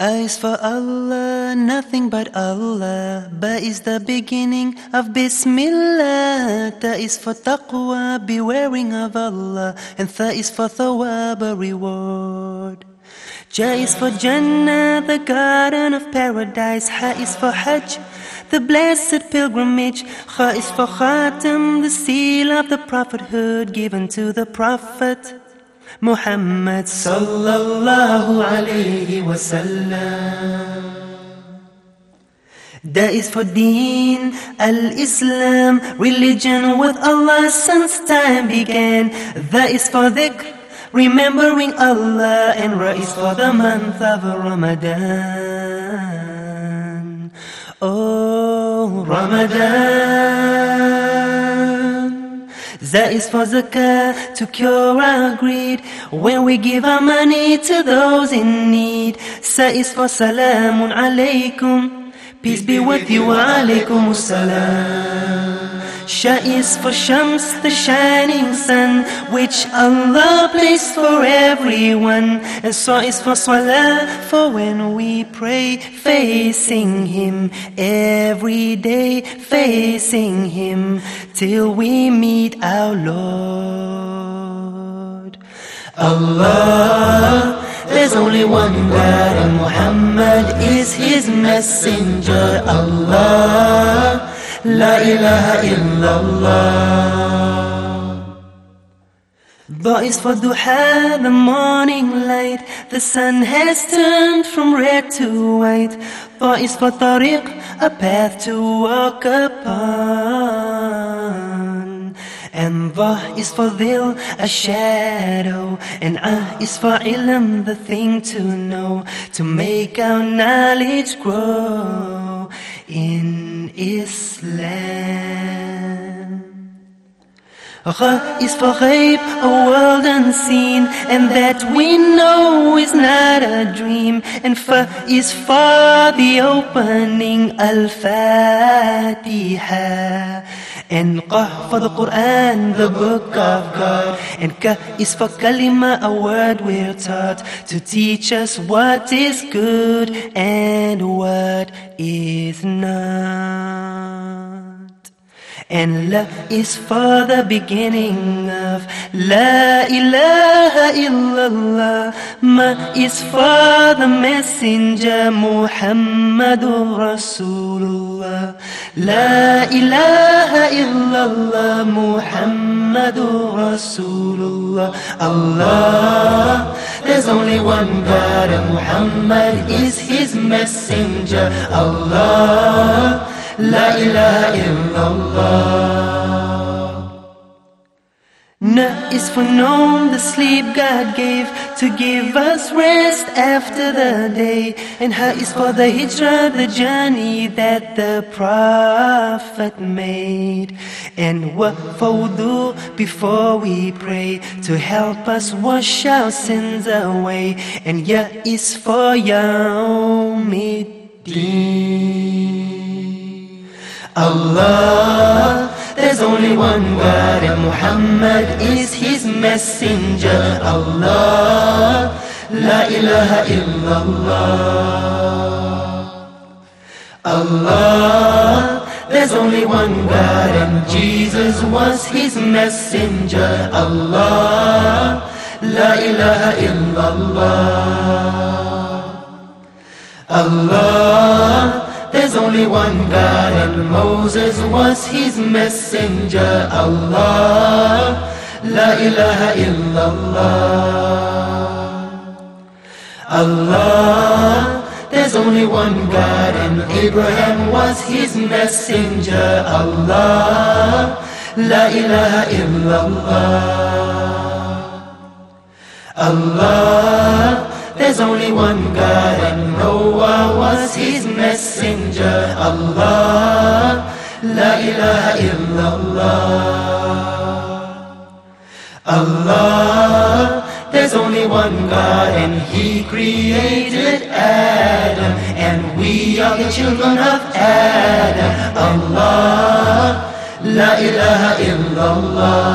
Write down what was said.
A is for Allah, nothing but Allah. Ba is the beginning of Bismillah. Ta is for taqwa, bewaring of Allah. And Tha is for thawab, a reward. Ja is for Jannah, the garden of paradise. Ha is for Hajj, the blessed pilgrimage. Kha is for Khatam, the seal of the prophethood given to the Prophet. Muhammad sallallahu alayhi wasallam. Da is for deen, al-Islam, religion with Allah since time began. That is for dhikr, remembering Allah, and Ra for the month of Ramadan. Oh, Ramadan. That is for zakah to cure our greed when we give our money to those in need. Sa is for salamun alaykum. Peace be with you, alaykum salam. Sha is for Shams, the shining sun, which Allah placed for everyone. And Sa is for Salah, for when we pray, facing Him every day, facing Him till we meet our Lord. Allah, there's only one God, and Muhammad is His messenger. Allah. La ilaha illallah. Ba is for duha, the morning light. The sun has turned from red to white. Is for tariq, a path to walk upon. And Ba is for dhil, a shadow. And Ah is for ilm, the thing to know. To make our knowledge grow in Islam. Gha is for ghaib, a world unseen, and that we know is not a dream. And Fa is for the opening, Al-Fatiha. And Qah for the Quran, the book of God. And Ka is for Kalima, a word we're taught to teach us what is good and what is not. And love is for the beginning of La ilaha illallah. Ma is for the messenger Muhammadur Rasulullah. La ilaha illallah Muhammadur Rasulullah. Allah, there's only one God and Muhammad is his messenger. Allah. La ilaha illallah. Na is for nawm, the sleep God gave to give us rest after the day. And Ha is for the hijrah, the journey that the Prophet made. And Wa for wudu before we pray to help us wash our sins away. And Ya is for Yawmiddin. Allah, there's only one God and Muhammad is his messenger. Allah, La ilaha illallah. Allah, there's only one God and Jesus was his messenger. Allah, La ilaha illallah. Allah, only one God and Moses was his messenger. Allah, La ilaha illallah. Allah, there's only one God and Abraham was his messenger. Allah, La ilaha illallah. Allah, there's only one God and Noah was his messenger. Allah, La ilaha illallah. Allah, there's only one God and he created Adam and we are the children of Adam. Allah, La ilaha illallah.